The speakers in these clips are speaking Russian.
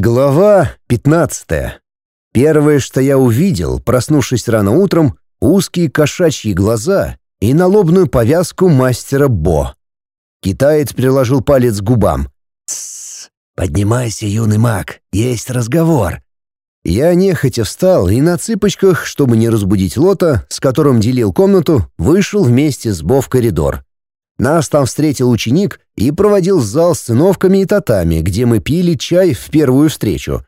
Глава 15. Первое, что я увидел, проснувшись рано утром, узкие кошачьи глаза и налобную повязку мастера Бо. Китаец приложил палец к губам. «Тссс! Поднимайся, юный маг, есть разговор!» Я нехотя встал и на цыпочках, чтобы не разбудить Лота, с которым делил комнату, вышел вместе с Бо в коридор. Нас там встретил ученик и проводил в зал с циновками и татами, где мы пили чай в первую встречу.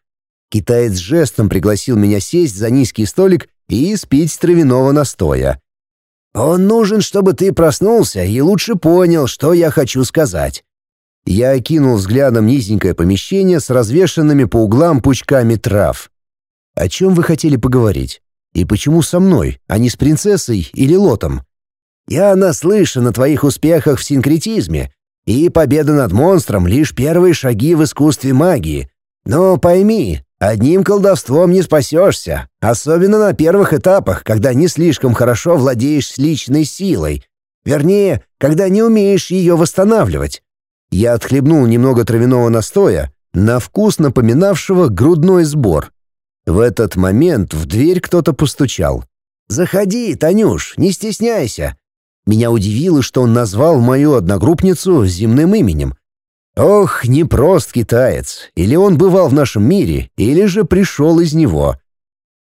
Китаец жестом пригласил меня сесть за низкий столик и спить травяного настоя. «Он нужен, чтобы ты проснулся и лучше понял, что я хочу сказать». Я окинул взглядом низенькое помещение с развешанными по углам пучками трав. «О чем вы хотели поговорить? И почему со мной, а не с принцессой или лотом?» Я наслышан о твоих успехах в синкретизме, и победа над монстром — лишь первые шаги в искусстве магии. Но пойми, одним колдовством не спасешься, особенно на первых этапах, когда не слишком хорошо владеешь личной силой. Вернее, когда не умеешь ее восстанавливать. Я отхлебнул немного травяного настоя, на вкус напоминавшего грудной сбор. В этот момент в дверь кто-то постучал. «Заходи, Танюш, не стесняйся. Меня удивило, что он назвал мою одногруппницу земным именем. Ох, непрост китаец. Или он бывал в нашем мире, или же пришел из него.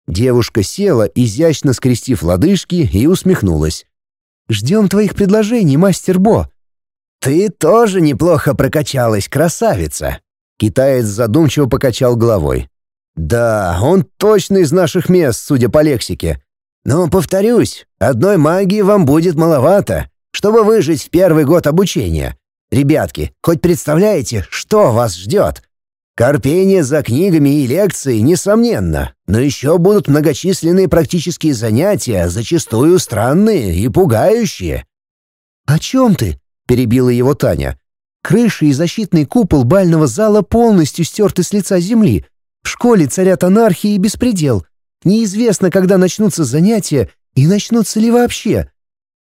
Девушка села, изящно скрестив лодыжки, и усмехнулась. «Ждем твоих предложений, мастер Бо». «Ты тоже неплохо прокачалась, красавица!» Китаец задумчиво покачал головой. «Да, он точно из наших мест, судя по лексике. Но, повторюсь, одной магии вам будет маловато, чтобы выжить в первый год обучения. Ребятки, хоть представляете, что вас ждет? Корпение за книгами и лекции, несомненно, но еще будут многочисленные практические занятия, зачастую странные и пугающие. «О чем ты?» — перебила его Таня. «Крыша и защитный купол бального зала полностью стерты с лица земли. В школе царят анархия и беспредел. Неизвестно, когда начнутся занятия и начнутся ли вообще.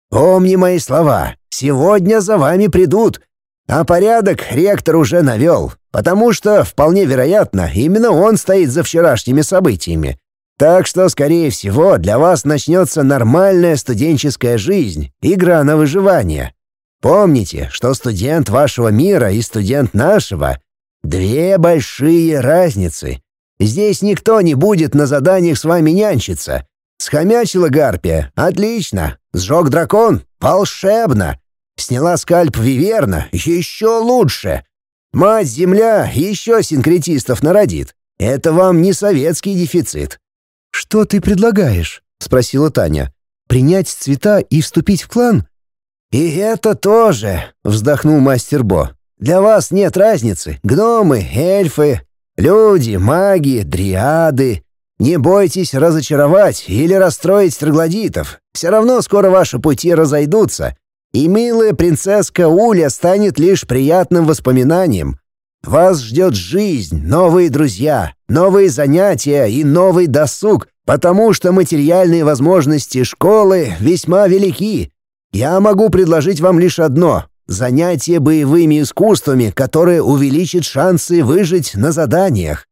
Помни мои слова. Сегодня за вами придут. А порядок ректор уже навел, потому что, вполне вероятно, именно он стоит за вчерашними событиями. Так что, скорее всего, для вас начнется нормальная студенческая жизнь, игра на выживание. Помните, что студент вашего мира и студент нашего — две большие разницы. Здесь никто не будет на заданиях с вами нянчиться. Схомячила гарпия? Отлично. Сжег дракон? Волшебно. Сняла скальп Виверна? Еще лучше. Мать-Земля еще синкретистов народит. Это вам не советский дефицит. «Что ты предлагаешь?» — спросила Таня. «Принять цвета и вступить в клан?» «И это тоже», — вздохнул мастер Бо. «Для вас нет разницы. Гномы, эльфы, Люди, маги, дриады. Не бойтесь разочаровать или расстроить троглодитов. Все равно скоро ваши пути разойдутся, и милая принцесска Уля станет лишь приятным воспоминанием. Вас ждет жизнь, новые друзья, новые занятия и новый досуг, потому что материальные возможности школы весьма велики. Я могу предложить вам лишь одно Занятие боевыми искусствами, которое увеличит шансы выжить на заданиях.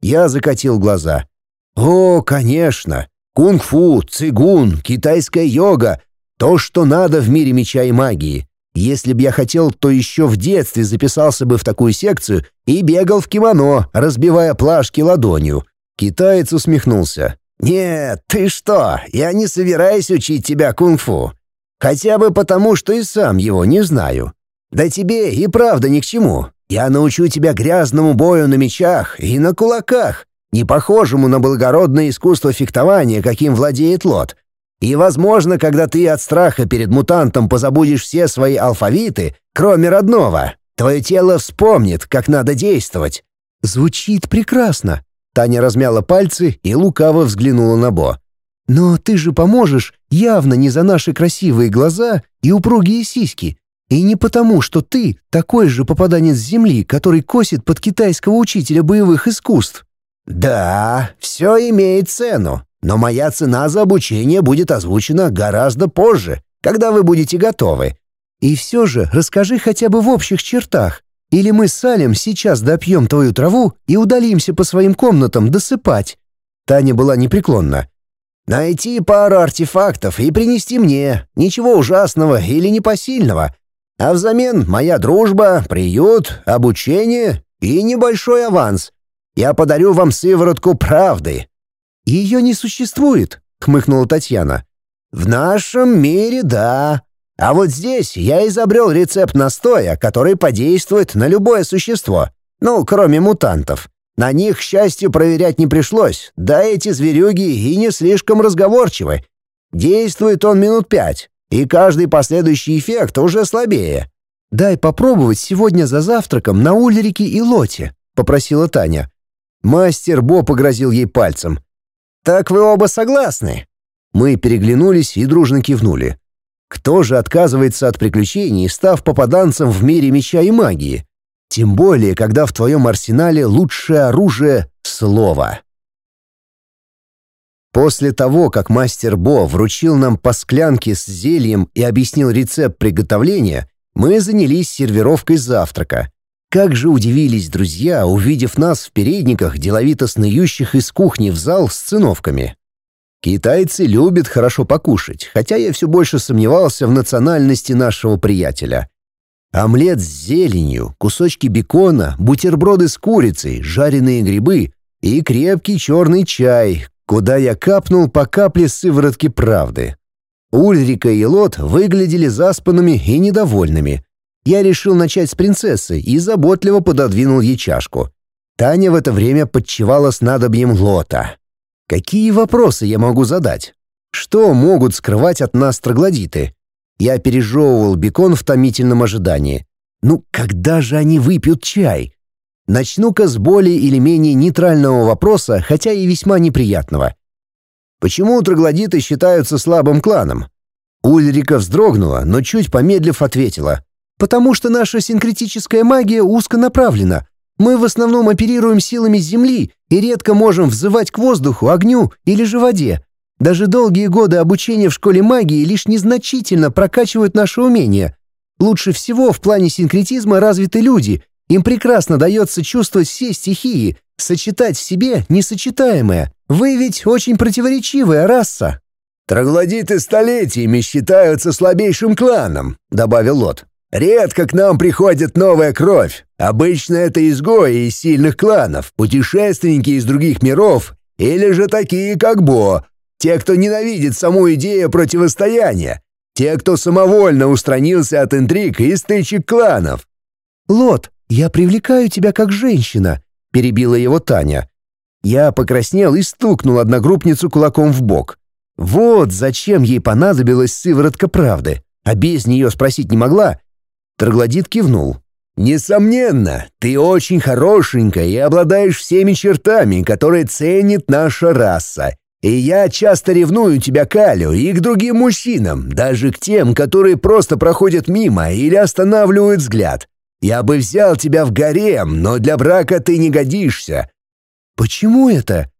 Я закатил глаза. О, конечно. Кунг-фу, цигун, китайская йога — то, что надо в мире меча и магии. Если б я хотел, то еще в детстве записался бы в такую секцию и бегал в кимоно, разбивая плашки ладонью. Китаец усмехнулся. «Нет, ты что, я не собираюсь учить тебя кунг-фу. Хотя бы потому, что и сам его не знаю. Да тебе и правда ни к чему. Я научу тебя грязному бою на мечах и на кулаках, не похожему на благородное искусство фехтования, каким владеет Лот. И, возможно, когда ты от страха перед мутантом позабудешь все свои алфавиты, кроме родного, твое тело вспомнит, как надо действовать». «Звучит прекрасно». Таня размяла пальцы и лукаво взглянула на Бо. Но ты же поможешь явно не за наши красивые глаза и упругие сиськи, и не потому, что ты такой же попаданец Земли, который косит под китайского учителя боевых искусств. Да, все имеет цену, но моя цена за обучение будет озвучена гораздо позже, когда вы будете готовы. И все же расскажи хотя бы в общих чертах. Или мы с Салем сейчас допьем твою траву и удалимся по своим комнатам досыпать?» Таня была непреклонна. «Найти пару артефактов и принести мне. Ничего ужасного или непосильного. А взамен моя дружба, приют, обучение и небольшой аванс. Я подарю вам сыворотку правды». «Ее не существует», — хмыкнула Татьяна. «В нашем мире, да. А вот здесь я изобрел рецепт настоя, который подействует на любое существо. Ну, кроме мутантов. На них, к счастью, проверять не пришлось, да эти зверюги и не слишком разговорчивы. Действует он минут пять, и каждый последующий эффект уже слабее. «Дай попробовать сегодня за завтраком на Ульрике и Лоте», — попросила Таня. Мастер Бо погрозил ей пальцем. «Так вы оба согласны?» Мы переглянулись и дружно кивнули. Кто же отказывается от приключений, став попаданцем в мире меча и магии? Тем более, когда в твоем арсенале лучшее оружие — слово. После того, как мастер Бо вручил нам по склянке с зельем и объяснил рецепт приготовления, мы занялись сервировкой завтрака. Как же удивились друзья, увидев нас в передниках, деловито снующих из кухни в зал с циновками. Китайцы любят хорошо покушать, хотя я все больше сомневался в национальности нашего приятеля. Омлет с зеленью, кусочки бекона, бутерброды с курицей, жареные грибы и крепкий черный чай, куда я капнул по капле сыворотки правды. Ульрика и Лот выглядели заспанными и недовольными. Я решил начать с принцессы и заботливо пододвинул ей чашку. Таня в это время подчевала с надобьем Лота. Какие вопросы я могу задать? Что могут скрывать от нас троглодиты? Я пережевывал бекон в томительном ожидании. Ну, когда же они выпьют чай? Начну-ка с более или менее нейтрального вопроса, хотя и весьма неприятного. Почему троглодиты считаются слабым кланом? Ульрика вздрогнула, но чуть помедлив ответила. «Потому что наша синкретическая магия узконаправлена. Мы в основном оперируем силами Земли и редко можем взывать к воздуху, огню или же воде. Даже долгие годы обучения в школе магии лишь незначительно прокачивают наши умения. Лучше всего в плане синкретизма развиты люди. Им прекрасно дается чувствовать все стихии, сочетать в себе несочетаемое. Вы ведь очень противоречивая раса». «Троглодиты столетиями считаются слабейшим кланом», — добавил Лот. Редко к нам приходит новая кровь. Обычно это изгои из сильных кланов, путешественники из других миров или же такие, как Бо, те, кто ненавидит саму идею противостояния, те, кто самовольно устранился от интриг и стычек кланов. «Лот, я привлекаю тебя как женщина», — перебила его Таня. Я покраснел и стукнул одногруппницу кулаком в бок. Вот зачем ей понадобилась сыворотка правды, а без нее спросить не могла, Троглодит кивнул. «Несомненно, ты очень хорошенькая и обладаешь всеми чертами, которые ценит наша раса. И я часто ревную тебя к Алю и к другим мужчинам, даже к тем, которые просто проходят мимо или останавливают взгляд. Я бы взял тебя в гарем, но для брака ты не годишься». «Почему это?»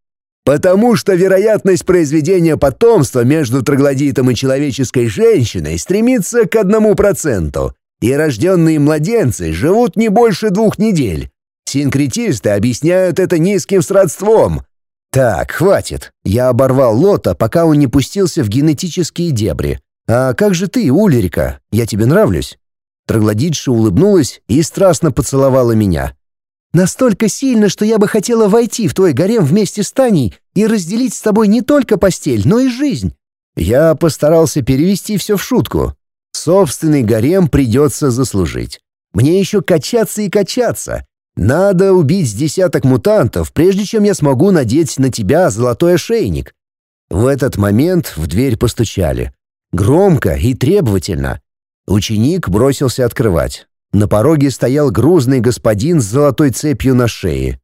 «Потому что вероятность произведения потомства между троглодитом и человеческой женщиной стремится к одному проценту и рожденные младенцы живут не больше двух недель. Синкретисты объясняют это низким сродством. Так, хватит. Я оборвал Лота, пока он не пустился в генетические дебри. А как же ты, Ульрика? Я тебе нравлюсь? Троглодитша улыбнулась и страстно поцеловала меня. Настолько сильно, что я бы хотела войти в твой гарем вместе с Таней и разделить с тобой не только постель, но и жизнь. Я постарался перевести все в шутку, Собственный гарем придется заслужить. Мне еще качаться и качаться. Надо убить десяток мутантов, прежде чем я смогу надеть на тебя золотой ошейник. В этот момент в дверь постучали. Громко и требовательно. Ученик бросился открывать. На пороге стоял грузный господин с золотой цепью на шее.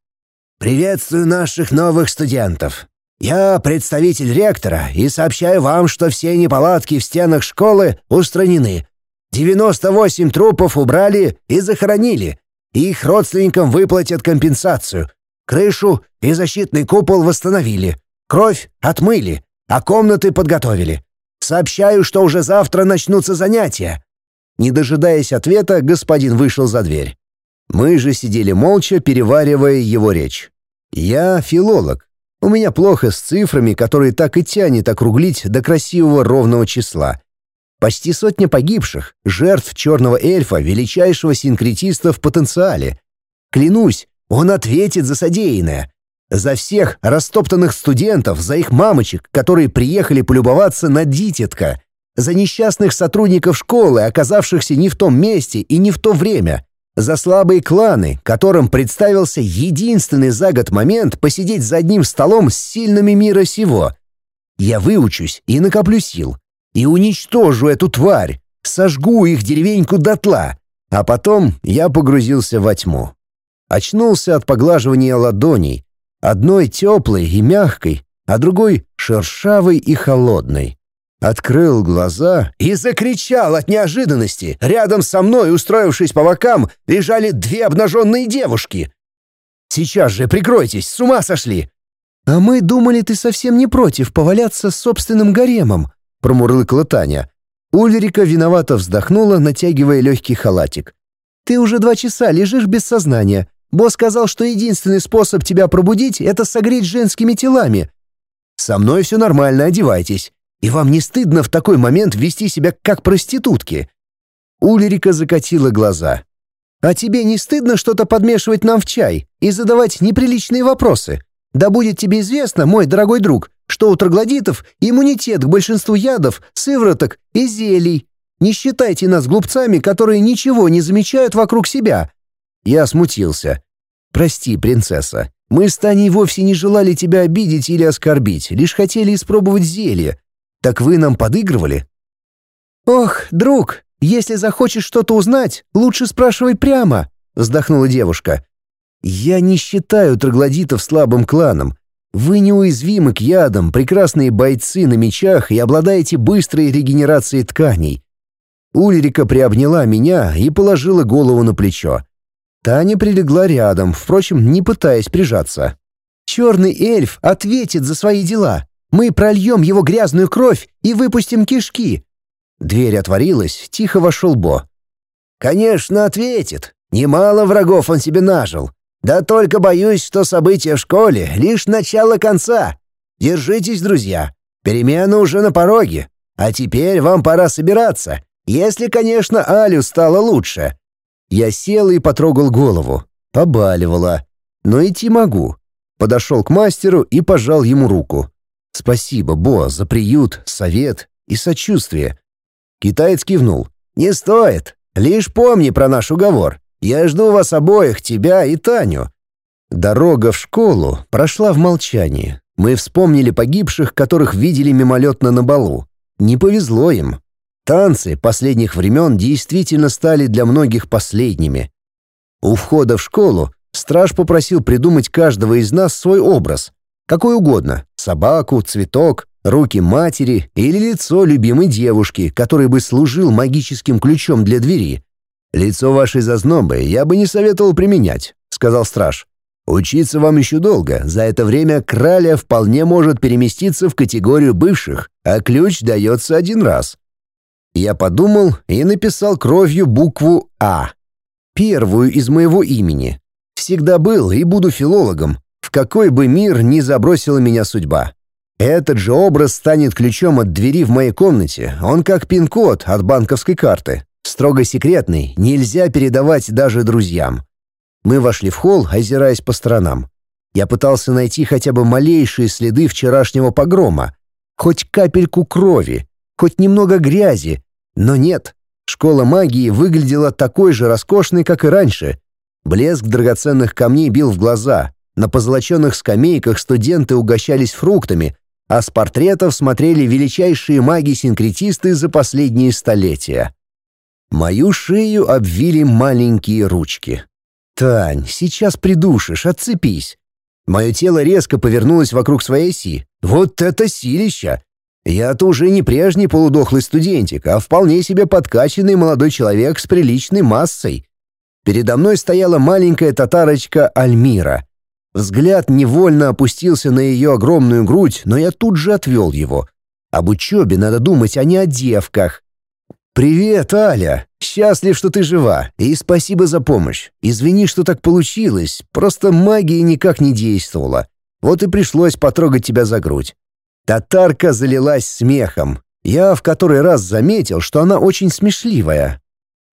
«Приветствую наших новых студентов. Я представитель ректора и сообщаю вам, что все неполадки в стенах школы устранены. 98 трупов убрали и захоронили. Их родственникам выплатят компенсацию. Крышу и защитный купол восстановили. Кровь отмыли, а комнаты подготовили. Сообщаю, что уже завтра начнутся занятия. Не дожидаясь ответа, господин вышел за дверь. Мы же сидели молча, переваривая его речь. Я филолог. У меня плохо с цифрами, которые так и тянет округлить до красивого ровного числа. Почти сотня погибших, жертв черного эльфа, величайшего синкретиста в потенциале. Клянусь, он ответит за содеянное. За всех растоптанных студентов, за их мамочек, которые приехали полюбоваться на дитятка. За несчастных сотрудников школы, оказавшихся не в том месте и не в то время. За слабые кланы, которым представился единственный за год момент посидеть за одним столом с сильными мира сего. Я выучусь и накоплю сил. И уничтожу эту тварь. Сожгу их деревеньку дотла. А потом я погрузился во тьму. Очнулся от поглаживания ладоней, одной теплой и мягкой, а другой шершавой и холодной. Открыл глаза и закричал от неожиданности. Рядом со мной, устроившись по бокам, лежали две обнаженные девушки. «Сейчас же прикройтесь, с ума сошли!» «А мы думали, ты совсем не против поваляться с собственным гаремом», — промурлыкала Таня. Ульрика виновато вздохнула, натягивая легкий халатик. «Ты уже два часа лежишь без сознания. Босс сказал, что единственный способ тебя пробудить — это согреть женскими телами. Со мной все нормально, одевайтесь. И вам не стыдно в такой момент вести себя как проститутки?» Ульрика закатила глаза. «А тебе не стыдно что-то подмешивать нам в чай и задавать неприличные вопросы? Да будет тебе известно, мой дорогой друг, что у троглодитов иммунитет к большинству ядов, сывороток и зелий. Не считайте нас глупцами, которые ничего не замечают вокруг себя. Я смутился. «Прости, принцесса. Мы с Таней вовсе не желали тебя обидеть или оскорбить, лишь хотели испробовать зелье. Так вы нам подыгрывали?» «Ох, друг, если захочешь что-то узнать, лучше спрашивай прямо», — вздохнула девушка. «Я не считаю троглодитов слабым кланом. Вы неуязвимы к ядам, прекрасные бойцы на мечах и обладаете быстрой регенерацией тканей». Ульрика приобняла меня и положила голову на плечо. Таня прилегла рядом, впрочем, не пытаясь прижаться. «Черный эльф ответит за свои дела. Мы прольем его грязную кровь и выпустим кишки». Дверь отворилась, тихо вошел Бо. «Конечно, ответит. Немало врагов он себе нажил. Да только боюсь, что события в школе — лишь начало конца. Держитесь, друзья. Перемена уже на пороге. А теперь вам пора собираться. Если, конечно, Алю стало лучше. Я сел и потрогал голову. Побаливало. Но идти могу. Подошел к мастеру и пожал ему руку. «Спасибо, Бо, за приют, совет и сочувствие». Китаец кивнул. «Не стоит. Лишь помни про наш уговор. Я жду вас обоих, тебя и Таню». Дорога в школу прошла в молчании. Мы вспомнили погибших, которых видели мимолетно на балу. Не повезло им. Танцы последних времен действительно стали для многих последними. У входа в школу страж попросил придумать каждого из нас свой образ. Какой угодно — собаку, цветок, руки матери или лицо любимой девушки, который бы служил магическим ключом для двери. «Лицо вашей зазнобы я бы не советовал применять», — сказал страж. «Учиться вам еще долго. За это время краля вполне может переместиться в категорию бывших, а ключ дается один раз. Я подумал и написал кровью букву «А». Первую из моего имени. Всегда был и буду филологом, в какой бы мир ни забросила меня судьба. Этот же образ станет ключом от двери в моей комнате, он как пин-код от банковской карты. Строго секретный, нельзя передавать даже друзьям. Мы вошли в холл, озираясь по сторонам. Я пытался найти хотя бы малейшие следы вчерашнего погрома, хоть капельку крови, хоть немного грязи, но нет, школа магии выглядела такой же роскошной, как и раньше. Блеск драгоценных камней бил в глаза. На позолоченных скамейках студенты угощались фруктами, а с портретов смотрели величайшие маги-синкретисты за последние столетия. Мою шею обвили маленькие ручки. «Тань, сейчас придушишь, отцепись». Мое тело резко повернулось вокруг своей оси. «Вот это силища! Я-то уже не прежний полудохлый студентик, а вполне себе подкачанный молодой человек с приличной массой. Передо мной стояла маленькая татарочка Альмира. Взгляд невольно опустился на ее огромную грудь, но я тут же отвел его. Об учебе надо думать, а не о девках. «Привет, Аля! Счастлив, что ты жива, и спасибо за помощь. Извини, что так получилось, просто магия никак не действовала. Вот и пришлось потрогать тебя за грудь». Татарка залилась смехом. Я в который раз заметил, что она очень смешливая.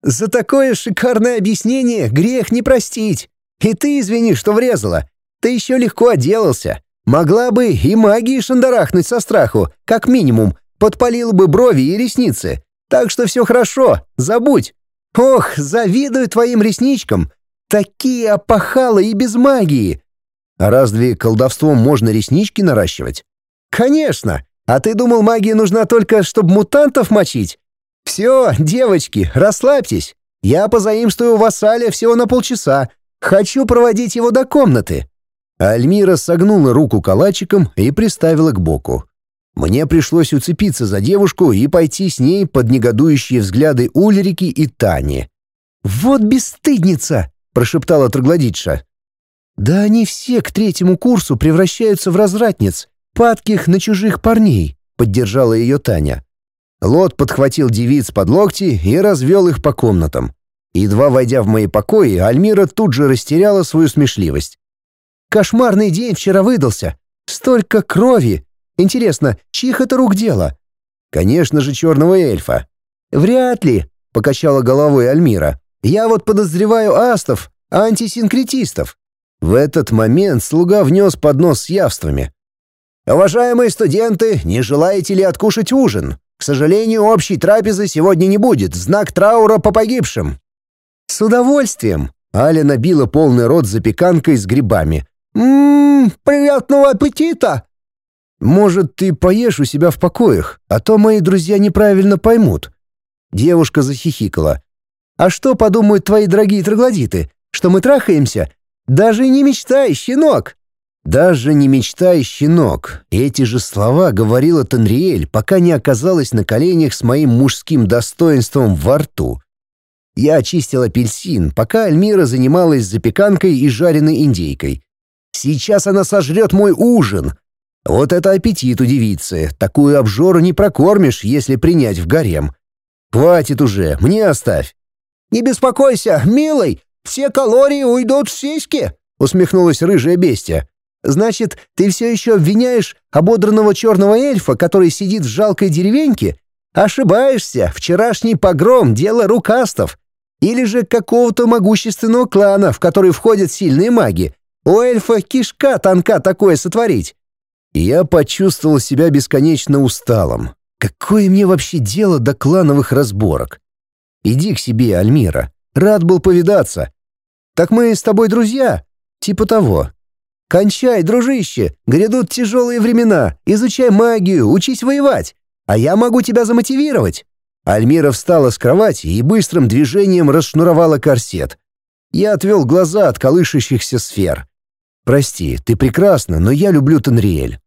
«За такое шикарное объяснение грех не простить. И ты извини, что врезала. Ты еще легко отделался. Могла бы и магии шандарахнуть со страху, как минимум, подпалила бы брови и ресницы. Так что все хорошо, забудь. Ох, завидую твоим ресничкам. Такие опахалы и без магии. А разве колдовством можно реснички наращивать? Конечно. А ты думал, магия нужна только, чтобы мутантов мочить? Все, девочки, расслабьтесь. Я позаимствую у вас Аля всего на полчаса. Хочу проводить его до комнаты. Альмира согнула руку калачиком и приставила к боку. Мне пришлось уцепиться за девушку и пойти с ней под негодующие взгляды Ульрики и Тани. «Вот бесстыдница!» — прошептала троглодитша. «Да они все к третьему курсу превращаются в развратниц, падких на чужих парней», — поддержала ее Таня. Лот подхватил девиц под локти и развел их по комнатам. Едва войдя в мои покои, Альмира тут же растеряла свою смешливость. «Кошмарный день вчера выдался. Столько крови, Интересно, чьих это рук дело? Конечно же, черного эльфа. Вряд ли, покачала головой Альмира. Я вот подозреваю астов, антисинкретистов. В этот момент слуга внес поднос с явствами. «Уважаемые студенты, не желаете ли откушать ужин? К сожалению, общей трапезы сегодня не будет, знак траура по погибшим». «С удовольствием!» Аля набила полный рот запеканкой с грибами. «Ммм, приятного аппетита!» Может, ты поешь у себя в покоях, а то мои друзья неправильно поймут». Девушка захихикала. «А что подумают твои дорогие троглодиты? Что мы трахаемся? Даже не мечтай, щенок!» «Даже не мечтай, щенок!» Эти же слова говорила Танриэль, пока не оказалась на коленях с моим мужским достоинством во рту. Я очистил апельсин, пока Альмира занималась запеканкой и жареной индейкой. «Сейчас она сожрет мой ужин!» Вот это аппетит у девицы. Такую обжору не прокормишь, если принять в гарем. Хватит уже, мне оставь. Не беспокойся, милый, все калории уйдут в сиськи, усмехнулась рыжая бестия. Значит, ты все еще обвиняешь ободранного черного эльфа, который сидит в жалкой деревеньке? Ошибаешься, вчерашний погром — дело рукастов. Или же какого-то могущественного клана, в который входят сильные маги. У эльфа кишка тонка такое сотворить я почувствовал себя бесконечно усталым. Какое мне вообще дело до клановых разборок? Иди к себе, Альмира. Рад был повидаться. Так мы с тобой друзья? Типа того. Кончай, дружище, грядут тяжелые времена. Изучай магию, учись воевать. А я могу тебя замотивировать. Альмира встала с кровати и быстрым движением расшнуровала корсет. Я отвел глаза от колышущихся сфер. «Прости, ты прекрасна, но я люблю Танриэль.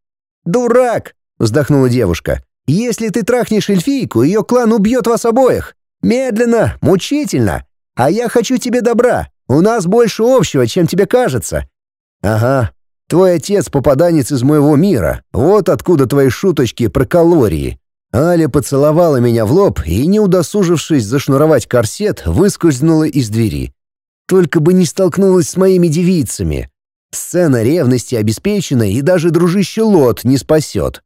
«Дурак!» — вздохнула девушка. «Если ты трахнешь эльфийку, ее клан убьет вас обоих. Медленно, мучительно. А я хочу тебе добра. У нас больше общего, чем тебе кажется». «Ага, твой отец попаданец из моего мира. Вот откуда твои шуточки про калории». Аля поцеловала меня в лоб и, не удосужившись зашнуровать корсет, выскользнула из двери. Только бы не столкнулась с моими девицами. Сцена ревности обеспечена, и даже дружище Лот не спасет.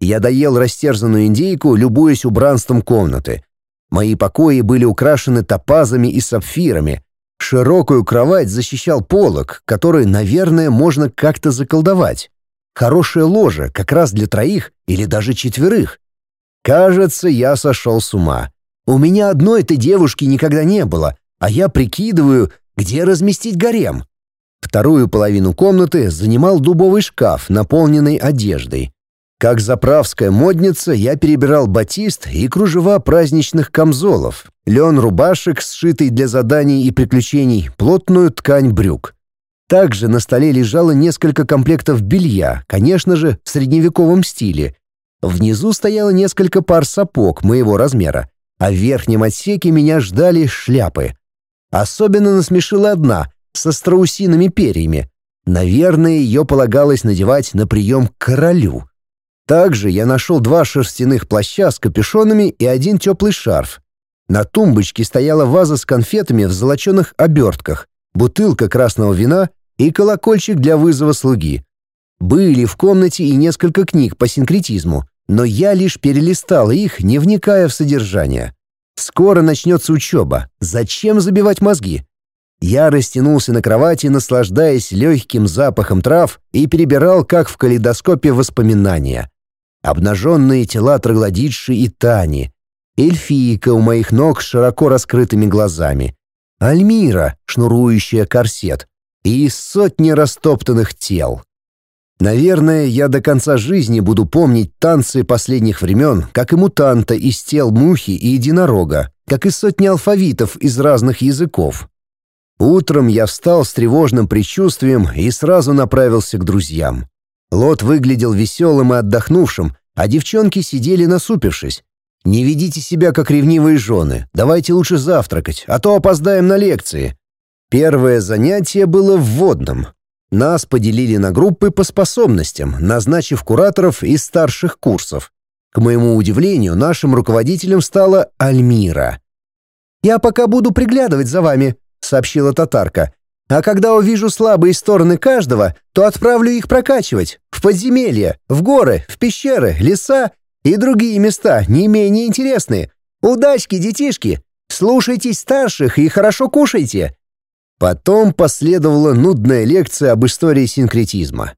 Я доел растерзанную индейку, любуясь убранством комнаты. Мои покои были украшены топазами и сапфирами. Широкую кровать защищал полог, который, наверное, можно как-то заколдовать. Хорошее ложе, как раз для троих или даже четверых. Кажется, я сошел с ума. У меня одной этой девушки никогда не было, а я прикидываю, где разместить гарем. Вторую половину комнаты занимал дубовый шкаф, наполненный одеждой. Как заправская модница, я перебирал батист и кружева праздничных камзолов, лен рубашек, сшитый для заданий и приключений, плотную ткань брюк. Также на столе лежало несколько комплектов белья, конечно же, в средневековом стиле. Внизу стояло несколько пар сапог моего размера, а в верхнем отсеке меня ждали шляпы. Особенно насмешила одна, со страусиными перьями. Наверное, ее полагалось надевать на прием к королю. Также я нашел два шерстяных плаща с капюшонами и один теплый шарф. На тумбочке стояла ваза с конфетами в золоченых обертках, бутылка красного вина и колокольчик для вызова слуги. Были в комнате и несколько книг по синкретизму, но я лишь перелистал их, не вникая в содержание. Скоро начнется учеба. Зачем забивать мозги? Я растянулся на кровати, наслаждаясь легким запахом трав и перебирал, как в калейдоскопе, воспоминания. Обнаженные тела троглодитши и Тани. Эльфийка у моих ног с широко раскрытыми глазами. Альмира, шнурующая корсет. И сотни растоптанных тел. Наверное, я до конца жизни буду помнить танцы последних времен, как и мутанта из тел мухи и единорога, как и сотни алфавитов из разных языков. Утром я встал с тревожным предчувствием и сразу направился к друзьям. Лот выглядел веселым и отдохнувшим, а девчонки сидели насупившись. «Не ведите себя как ревнивые жены, давайте лучше завтракать, а то опоздаем на лекции». Первое занятие было вводным, нас поделили на группы по способностям, назначив кураторов из старших курсов. К моему удивлению, нашим руководителем стала Альмира. «Я пока буду приглядывать за вами», — сообщила татарка. «А когда увижу слабые стороны каждого, то отправлю их прокачивать. В подземелья, в горы, в пещеры, леса и другие места, не менее интересные. Удачки, детишки! Слушайтесь старших и хорошо кушайте. Потом последовала нудная лекция об истории синкретизма.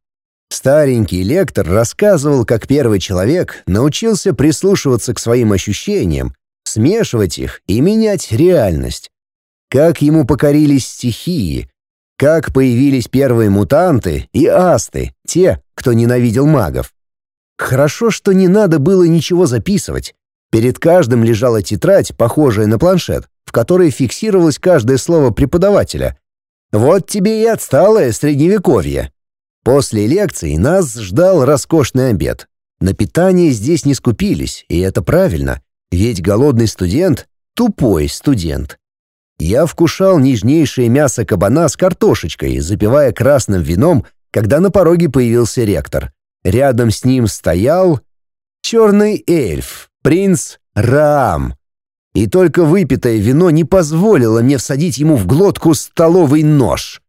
Старенький лектор рассказывал, как первый человек научился прислушиваться к своим ощущениям, смешивать их и менять реальность. Как ему покорились стихии, как появились первые мутанты и асты, те, кто ненавидел магов. Хорошо, что не надо было ничего записывать. Перед каждым лежала тетрадь, похожая на планшет в которой фиксировалось каждое слово преподавателя. Вот тебе и отсталое средневековье. После лекции нас ждал роскошный обед. На питание здесь не скупились, и это правильно, ведь голодный студент — тупой студент. Я вкушал нежнейшее мясо кабана с картошечкой, запивая красным вином, когда на пороге появился ректор. Рядом с ним стоял черный эльф, принц Раам, и только выпитое вино не позволило мне всадить ему в глотку столовый нож.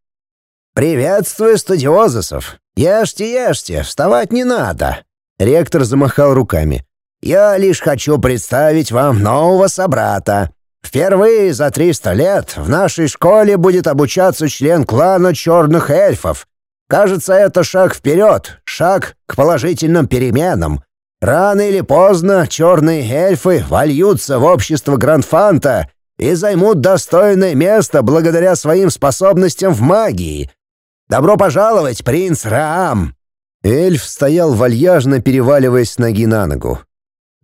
«Приветствую студиозусов! Ешьте, ешьте, вставать не надо!» Ректор замахал руками. «Я лишь хочу представить вам нового собрата. Впервые за 300 лет в нашей школе будет обучаться член клана черных эльфов. Кажется, это шаг вперед, шаг к положительным переменам. Рано или поздно черные эльфы вольются в общество Грандфанта и займут достойное место благодаря своим способностям в магии. Добро пожаловать, принц Раам!» Эльф стоял вальяжно, переваливаясь с ноги на ногу.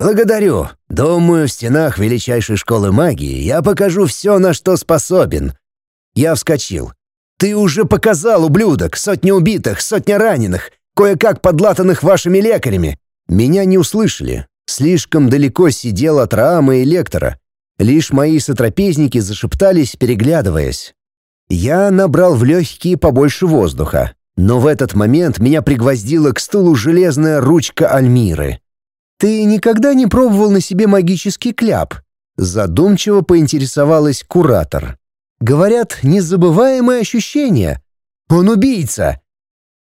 «Благодарю. Думаю, в стенах величайшей школы магии я покажу все, на что способен». Я вскочил. «Ты уже показал, ублюдок, сотни убитых, сотня раненых, кое-как подлатанных вашими лекарями. Меня не услышали. Слишком далеко сидел от Раама и Лектора. Лишь мои сотрапезники зашептались, переглядываясь. Я набрал в легкие побольше воздуха, но в этот момент меня пригвоздила к стулу железная ручка Альмиры. «Ты никогда не пробовал на себе магический кляп?» Задумчиво поинтересовалась куратор. «Говорят, незабываемое ощущение. Он убийца!»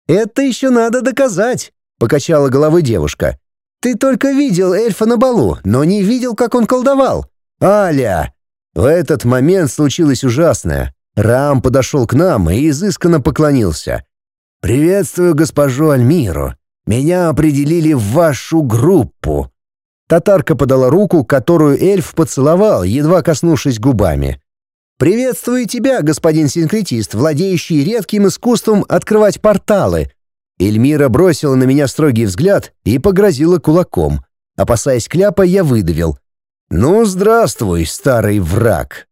«Это еще надо доказать!» — покачала головой девушка. Ты только видел эльфа на балу, но не видел, как он колдовал. Аля!» В этот момент случилось ужасное. Рам подошел к нам и изысканно поклонился. «Приветствую госпожу Альмиру. Меня определили в вашу группу». Татарка подала руку, которую эльф поцеловал, едва коснувшись губами. «Приветствую тебя, господин синкретист, владеющий редким искусством открывать порталы», Эльмира бросила на меня строгий взгляд и погрозила кулаком. Опасаясь кляпа, я выдавил. «Ну, здравствуй, старый враг!»